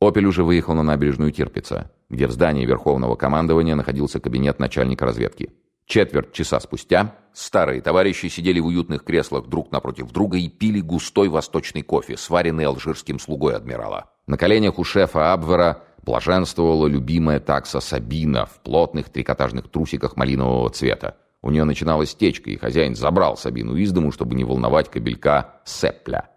«Опель» уже выехал на набережную Тирпица, где в здании Верховного командования находился кабинет начальника разведки. Четверть часа спустя старые товарищи сидели в уютных креслах друг напротив друга и пили густой восточный кофе, сваренный алжирским слугой адмирала. На коленях у шефа Абвера блаженствовала любимая такса Сабина в плотных трикотажных трусиках малинового цвета. У нее начиналась течка, и хозяин забрал Сабину из дому, чтобы не волновать кобелька Сепля.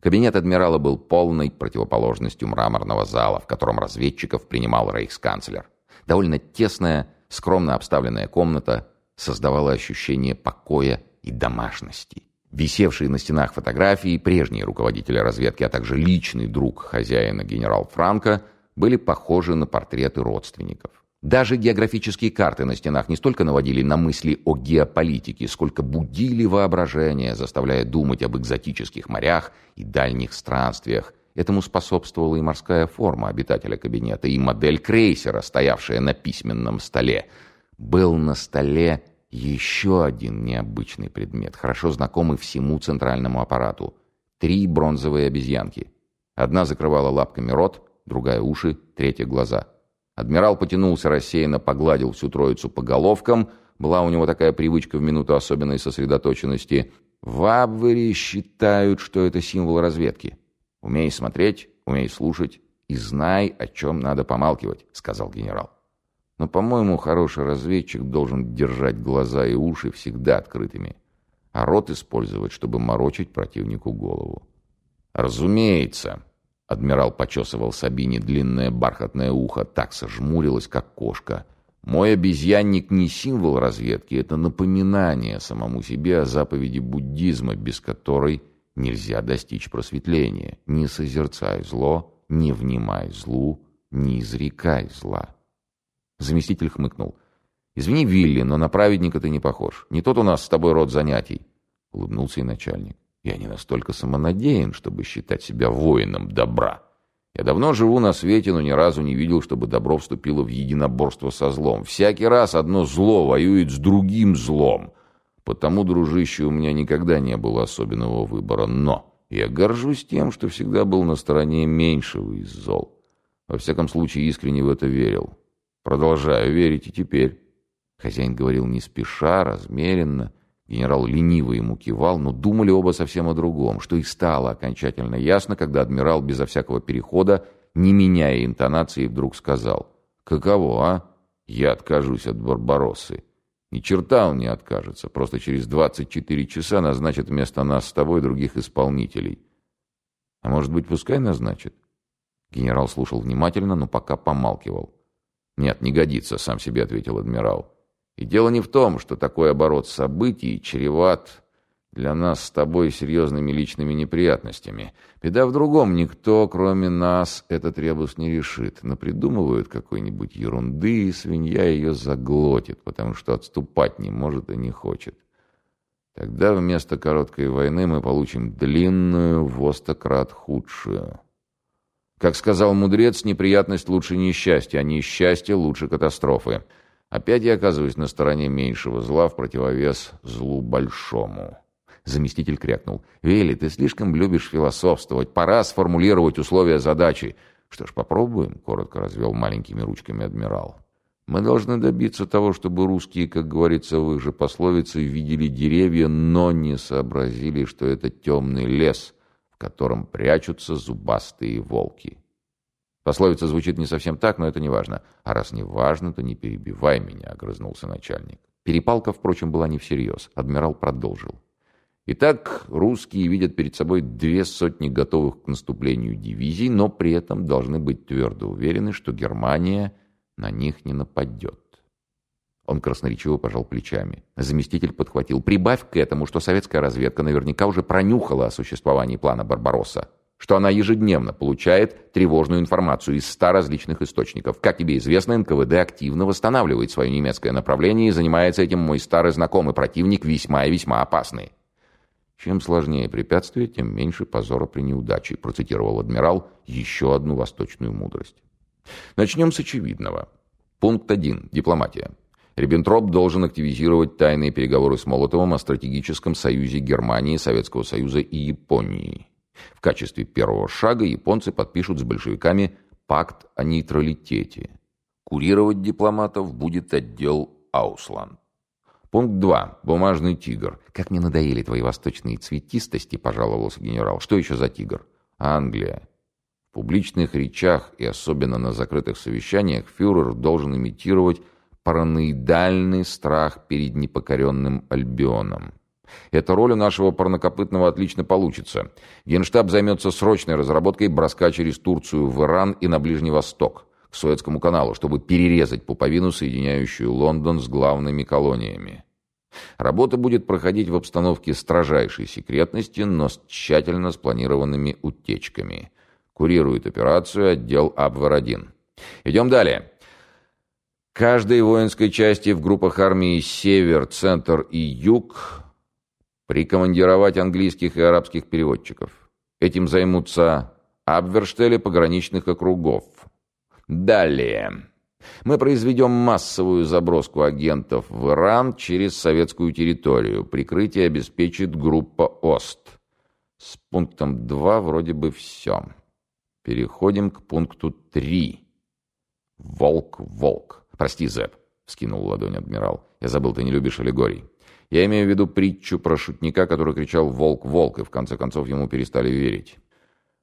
Кабинет адмирала был полной противоположностью мраморного зала, в котором разведчиков принимал рейхсканцлер. Довольно тесная, скромно обставленная комната создавала ощущение покоя и домашности. Висевшие на стенах фотографии прежние руководители разведки, а также личный друг хозяина генерал Франко были похожи на портреты родственников. Даже географические карты на стенах не столько наводили на мысли о геополитике, сколько будили воображение, заставляя думать об экзотических морях и дальних странствиях. Этому способствовала и морская форма обитателя кабинета, и модель крейсера, стоявшая на письменном столе. Был на столе еще один необычный предмет, хорошо знакомый всему центральному аппарату. Три бронзовые обезьянки. Одна закрывала лапками рот, другая уши, третья глаза — Адмирал потянулся рассеянно, погладил всю троицу по головкам. Была у него такая привычка в минуту особенной сосредоточенности. В Абвере считают, что это символ разведки. «Умей смотреть, умей слушать и знай, о чем надо помалкивать», — сказал генерал. «Но, по-моему, хороший разведчик должен держать глаза и уши всегда открытыми, а рот использовать, чтобы морочить противнику голову». «Разумеется», Адмирал почесывал Сабине длинное бархатное ухо, так сожмурилось, как кошка. «Мой обезьянник не символ разведки, это напоминание самому себе о заповеди буддизма, без которой нельзя достичь просветления. Не созерцай зло, не внимай злу, не изрекай зла». Заместитель хмыкнул. «Извини, Вилли, но на праведника ты не похож. Не тот у нас с тобой род занятий». Улыбнулся и начальник. Я не настолько самонадеян, чтобы считать себя воином добра. Я давно живу на свете, но ни разу не видел, чтобы добро вступило в единоборство со злом. Всякий раз одно зло воюет с другим злом. Потому, дружище, у меня никогда не было особенного выбора. Но я горжусь тем, что всегда был на стороне меньшего из зол. Во всяком случае, искренне в это верил. Продолжаю верить и теперь. Хозяин говорил не спеша, размеренно, Генерал лениво ему кивал, но думали оба совсем о другом, что и стало окончательно ясно, когда адмирал безо всякого перехода, не меняя интонации, вдруг сказал «Каково, а? Я откажусь от Барбароссы». Ни черта он не откажется, просто через 24 часа назначит вместо нас с тобой других исполнителей. А может быть, пускай назначит? Генерал слушал внимательно, но пока помалкивал. «Нет, не годится», — сам себе ответил адмирал. И дело не в том, что такой оборот событий чреват для нас с тобой серьезными личными неприятностями. Беда в другом. Никто, кроме нас, этот ребус не решит. Напридумывают какой-нибудь ерунды, и свинья ее заглотит, потому что отступать не может и не хочет. Тогда вместо короткой войны мы получим длинную, в крат худшую. Как сказал мудрец, неприятность лучше несчастья, а несчастье лучше катастрофы. Опять я оказываюсь на стороне меньшего зла в противовес злу большому. Заместитель крякнул. «Вели, ты слишком любишь философствовать. Пора сформулировать условия задачи». «Что ж, попробуем», — коротко развел маленькими ручками адмирал. «Мы должны добиться того, чтобы русские, как говорится в их же пословице, видели деревья, но не сообразили, что это темный лес, в котором прячутся зубастые волки». Пословица звучит не совсем так, но это не важно. А раз не важно, то не перебивай меня, огрызнулся начальник. Перепалка, впрочем, была не всерьез. Адмирал продолжил. Итак, русские видят перед собой две сотни готовых к наступлению дивизий, но при этом должны быть твердо уверены, что Германия на них не нападет. Он красноречиво пожал плечами. Заместитель подхватил. «Прибавь к этому, что советская разведка наверняка уже пронюхала о существовании плана «Барбаросса» что она ежедневно получает тревожную информацию из ста различных источников. Как тебе известно, НКВД активно восстанавливает свое немецкое направление и занимается этим мой старый знакомый противник, весьма и весьма опасный. «Чем сложнее препятствие, тем меньше позора при неудаче», процитировал адмирал еще одну восточную мудрость. Начнем с очевидного. Пункт 1. Дипломатия. Риббентроп должен активизировать тайные переговоры с Молотовым о стратегическом союзе Германии, Советского Союза и Японии. В качестве первого шага японцы подпишут с большевиками пакт о нейтралитете. Курировать дипломатов будет отдел Аусланд. Пункт 2. Бумажный тигр. Как мне надоели твои восточные цветистости, пожаловался генерал. Что еще за тигр? Англия. В публичных речах и особенно на закрытых совещаниях фюрер должен имитировать параноидальный страх перед непокоренным Альбионом. Эта роль у нашего парнокопытного отлично получится. Генштаб займется срочной разработкой броска через Турцию в Иран и на Ближний Восток, к Суэцкому каналу, чтобы перерезать пуповину, соединяющую Лондон с главными колониями. Работа будет проходить в обстановке строжайшей секретности, но с тщательно спланированными утечками. Курирует операцию отдел Абвер-1. Идем далее. Каждой воинской части в группах армии «Север», «Центр» и «Юг» прикомандировать английских и арабских переводчиков. Этим займутся Абверштели пограничных округов. Далее. Мы произведем массовую заброску агентов в Иран через советскую территорию. Прикрытие обеспечит группа ОСТ. С пунктом 2 вроде бы все. Переходим к пункту 3. Волк-волк. Прости, Зэп, скинул ладонь адмирал. Я забыл, ты не любишь аллегорий. Я имею в виду притчу про шутника, который кричал «Волк, волк!» и в конце концов ему перестали верить.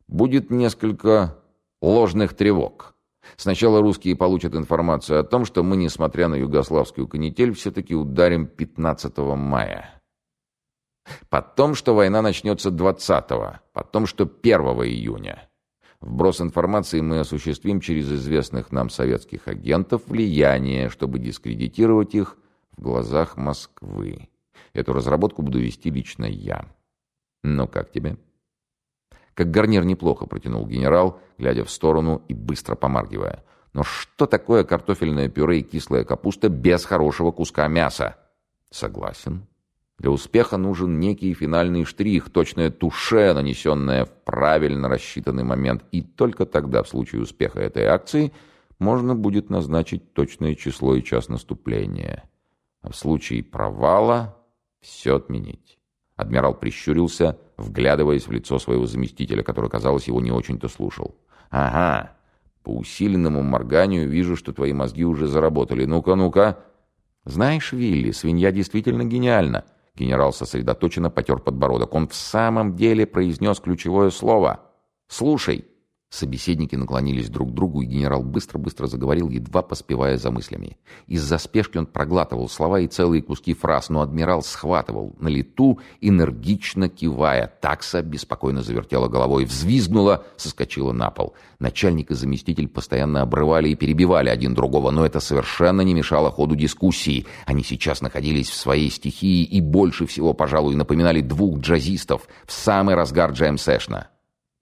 Будет несколько ложных тревог. Сначала русские получат информацию о том, что мы, несмотря на югославскую канитель, все-таки ударим 15 мая. Потом, что война начнется 20-го, потом, что 1 июня. Вброс информации мы осуществим через известных нам советских агентов влияние, чтобы дискредитировать их в глазах Москвы. Эту разработку буду вести лично я. Ну, как тебе? Как гарнир неплохо протянул генерал, глядя в сторону и быстро помаргивая. Но что такое картофельное пюре и кислая капуста без хорошего куска мяса? Согласен. Для успеха нужен некий финальный штрих, точное туше, нанесенное в правильно рассчитанный момент. И только тогда, в случае успеха этой акции, можно будет назначить точное число и час наступления. А в случае провала все отменить. Адмирал прищурился, вглядываясь в лицо своего заместителя, который, казалось, его не очень-то слушал. «Ага, по усиленному морганию вижу, что твои мозги уже заработали. Ну-ка, ну-ка!» «Знаешь, Вилли, свинья действительно гениальна!» Генерал сосредоточенно потер подбородок. «Он в самом деле произнес ключевое слово. Слушай!» Собеседники наклонились друг к другу, и генерал быстро-быстро заговорил, едва поспевая за мыслями. Из-за спешки он проглатывал слова и целые куски фраз, но адмирал схватывал на лету, энергично кивая. Такса беспокойно завертела головой, взвизгнула, соскочила на пол. Начальник и заместитель постоянно обрывали и перебивали один другого, но это совершенно не мешало ходу дискуссии. Они сейчас находились в своей стихии и больше всего, пожалуй, напоминали двух джазистов в самый разгар джем-сэшна.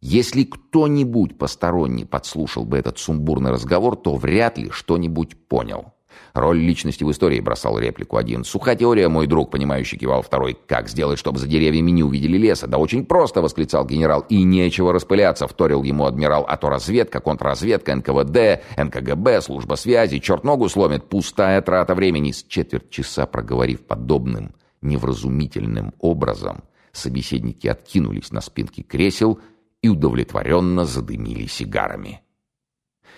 Если кто-нибудь посторонний подслушал бы этот сумбурный разговор, то вряд ли что-нибудь понял. Роль личности в истории бросал реплику один. «Суха теория, мой друг», — понимающий кивал второй. «Как сделать, чтобы за деревьями не увидели леса?» «Да очень просто», — восклицал генерал. «И нечего распыляться», — вторил ему адмирал. «А то разведка, контрразведка, НКВД, НКГБ, служба связи, черт ногу сломит. Пустая трата времени». С четверть часа проговорив подобным невразумительным образом, собеседники откинулись на спинки кресел — и удовлетворенно задымили сигарами.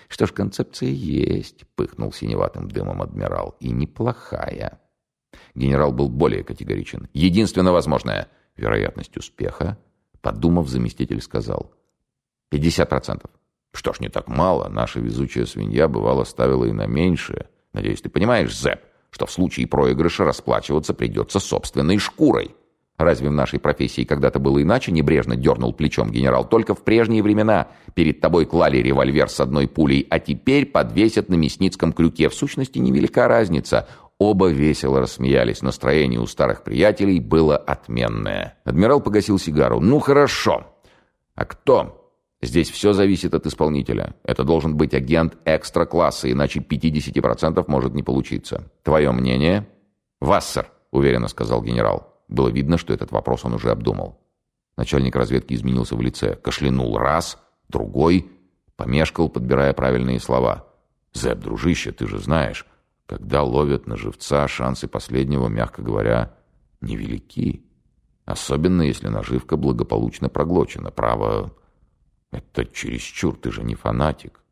«Что ж, концепция есть», — пыхнул синеватым дымом адмирал, — «и неплохая». Генерал был более категоричен. «Единственно возможная вероятность успеха», — подумав, заместитель сказал. «Пятьдесят процентов». «Что ж, не так мало. Наша везучая свинья, бывало, ставила и на меньшее. Надеюсь, ты понимаешь, Зэп, что в случае проигрыша расплачиваться придется собственной шкурой». Разве в нашей профессии когда-то было иначе?» Небрежно дернул плечом генерал. «Только в прежние времена перед тобой клали револьвер с одной пулей, а теперь подвесят на мясницком крюке. В сущности, невелика разница». Оба весело рассмеялись. Настроение у старых приятелей было отменное. Адмирал погасил сигару. «Ну, хорошо. А кто?» «Здесь все зависит от исполнителя. Это должен быть агент экстра-класса, иначе 50% может не получиться. Твое мнение?» «Вассер», — уверенно сказал генерал. Было видно, что этот вопрос он уже обдумал. Начальник разведки изменился в лице. Кашлянул раз, другой, помешкал, подбирая правильные слова. «Зэп, дружище, ты же знаешь, когда ловят на живца, шансы последнего, мягко говоря, невелики. Особенно, если наживка благополучно проглочена. Право, это чересчур, ты же не фанатик.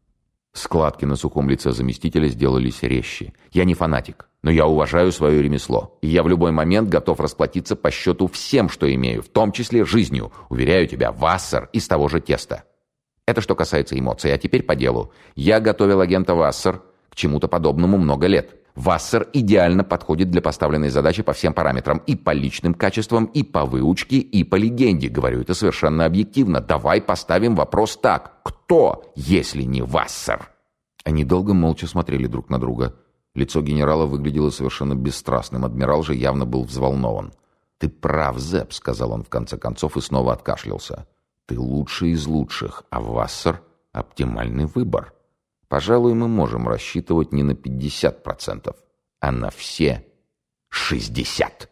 Складки на сухом лице заместителя сделались резче. «Я не фанатик, но я уважаю свое ремесло, и я в любой момент готов расплатиться по счету всем, что имею, в том числе жизнью. Уверяю тебя, Вассер из того же теста». Это что касается эмоций. А теперь по делу. Я готовил агента Вассер к чему-то подобному много лет. Вассер идеально подходит для поставленной задачи по всем параметрам. И по личным качествам, и по выучке, и по легенде. Говорю это совершенно объективно. Давай поставим вопрос так. Кто, если не Вассер? Они долго молча смотрели друг на друга. Лицо генерала выглядело совершенно бесстрастным. Адмирал же явно был взволнован. «Ты прав, Зепп», — сказал он в конце концов и снова откашлялся. «Ты лучший из лучших, а Вассер — оптимальный выбор. Пожалуй, мы можем рассчитывать не на 50%, а на все 60%.